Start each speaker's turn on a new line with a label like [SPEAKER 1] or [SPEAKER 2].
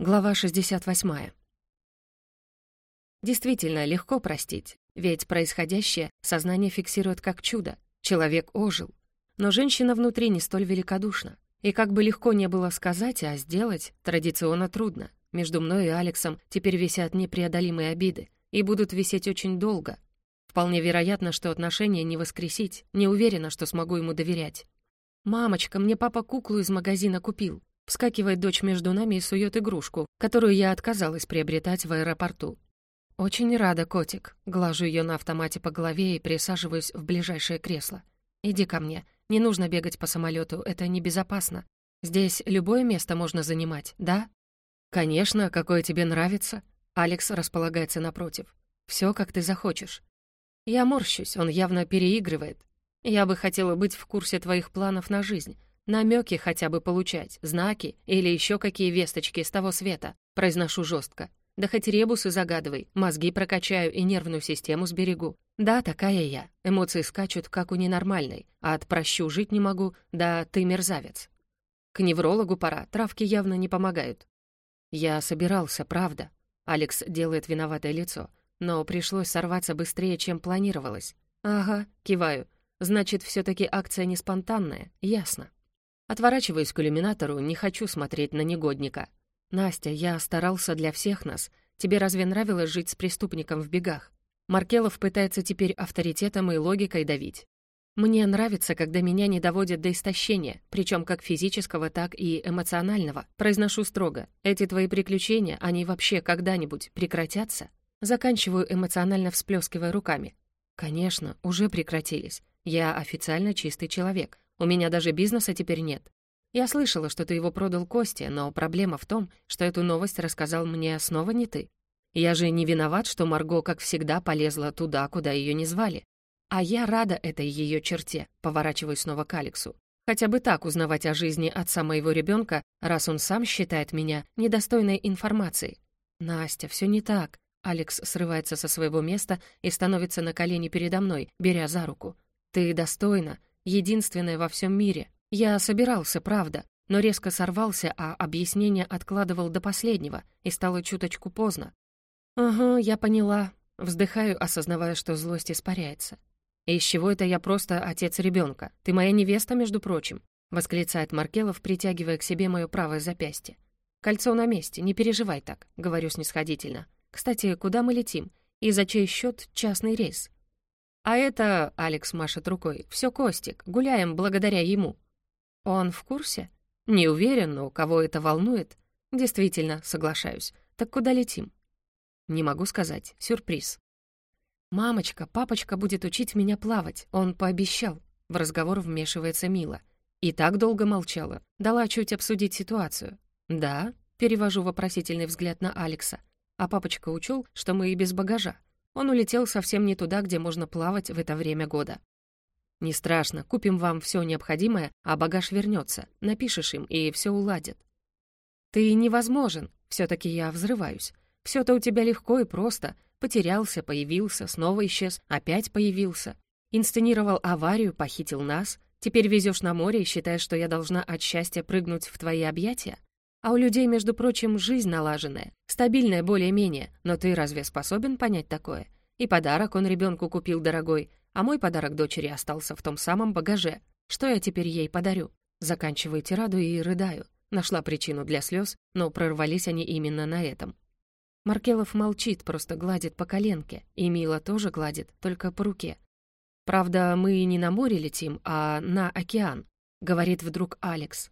[SPEAKER 1] Глава 68. Действительно, легко простить, ведь происходящее сознание фиксирует как чудо. Человек ожил. Но женщина внутри не столь великодушна. И как бы легко не было сказать, а сделать традиционно трудно. Между мной и Алексом теперь висят непреодолимые обиды, и будут висеть очень долго. Вполне вероятно, что отношения не воскресить, не уверена, что смогу ему доверять. «Мамочка, мне папа куклу из магазина купил. Вскакивает дочь между нами и сует игрушку, которую я отказалась приобретать в аэропорту. «Очень рада, котик». Глажу ее на автомате по голове и присаживаюсь в ближайшее кресло. «Иди ко мне. Не нужно бегать по самолету, это небезопасно. Здесь любое место можно занимать, да?» «Конечно, какое тебе нравится». Алекс располагается напротив. Все, как ты захочешь». Я морщусь, он явно переигрывает. Я бы хотела быть в курсе твоих планов на жизнь, Намеки хотя бы получать, знаки или еще какие весточки с того света. Произношу жестко. Да хоть ребусы загадывай, мозги прокачаю и нервную систему сберегу. Да, такая я. Эмоции скачут, как у ненормальной. А от «прощу» жить не могу, да ты мерзавец. К неврологу пора, травки явно не помогают. Я собирался, правда. Алекс делает виноватое лицо. Но пришлось сорваться быстрее, чем планировалось. Ага, киваю. Значит, все таки акция не спонтанная, ясно. Отворачиваюсь к иллюминатору, не хочу смотреть на негодника. «Настя, я старался для всех нас. Тебе разве нравилось жить с преступником в бегах?» Маркелов пытается теперь авторитетом и логикой давить. «Мне нравится, когда меня не доводят до истощения, причем как физического, так и эмоционального. Произношу строго. Эти твои приключения, они вообще когда-нибудь прекратятся?» Заканчиваю эмоционально всплескивая руками. «Конечно, уже прекратились. Я официально чистый человек. У меня даже бизнеса теперь нет. Я слышала, что ты его продал Косте, но проблема в том, что эту новость рассказал мне снова не ты. Я же не виноват, что Марго, как всегда, полезла туда, куда ее не звали. А я рада этой ее черте, поворачиваюсь снова к Алексу. Хотя бы так узнавать о жизни отца моего ребенка, раз он сам считает меня недостойной информацией. Настя, все не так. Алекс срывается со своего места и становится на колени передо мной, беря за руку. Ты достойна, единственное во всем мире. Я собирался, правда, но резко сорвался, а объяснение откладывал до последнего, и стало чуточку поздно. «Ага, я поняла». Вздыхаю, осознавая, что злость испаряется. «Из чего это я просто отец ребенка? Ты моя невеста, между прочим», — восклицает Маркелов, притягивая к себе мое правое запястье. «Кольцо на месте, не переживай так», — говорю снисходительно. «Кстати, куда мы летим? И за чей счет частный рейс?» «А это...» — Алекс машет рукой. «Все Костик. Гуляем благодаря ему». «Он в курсе?» «Не уверен, но кого это волнует?» «Действительно, соглашаюсь. Так куда летим?» «Не могу сказать. Сюрприз». «Мамочка, папочка будет учить меня плавать. Он пообещал». В разговор вмешивается Мила. И так долго молчала. Дала чуть обсудить ситуацию. «Да?» — перевожу вопросительный взгляд на Алекса. А папочка учел, что мы и без багажа. Он улетел совсем не туда, где можно плавать в это время года. «Не страшно, купим вам все необходимое, а багаж вернется. Напишешь им, и все уладят». «Ты невозможен», все таки я взрываюсь. все то у тебя легко и просто. Потерялся, появился, снова исчез, опять появился. Инсценировал аварию, похитил нас. Теперь везешь на море и считаешь, что я должна от счастья прыгнуть в твои объятия? А у людей, между прочим, жизнь налаженная, стабильная более-менее, но ты разве способен понять такое? И подарок он ребенку купил дорогой, а мой подарок дочери остался в том самом багаже. Что я теперь ей подарю? Заканчиваю тираду и рыдаю. Нашла причину для слез, но прорвались они именно на этом. Маркелов молчит, просто гладит по коленке, и Мила тоже гладит, только по руке. «Правда, мы не на море летим, а на океан», — говорит вдруг Алекс.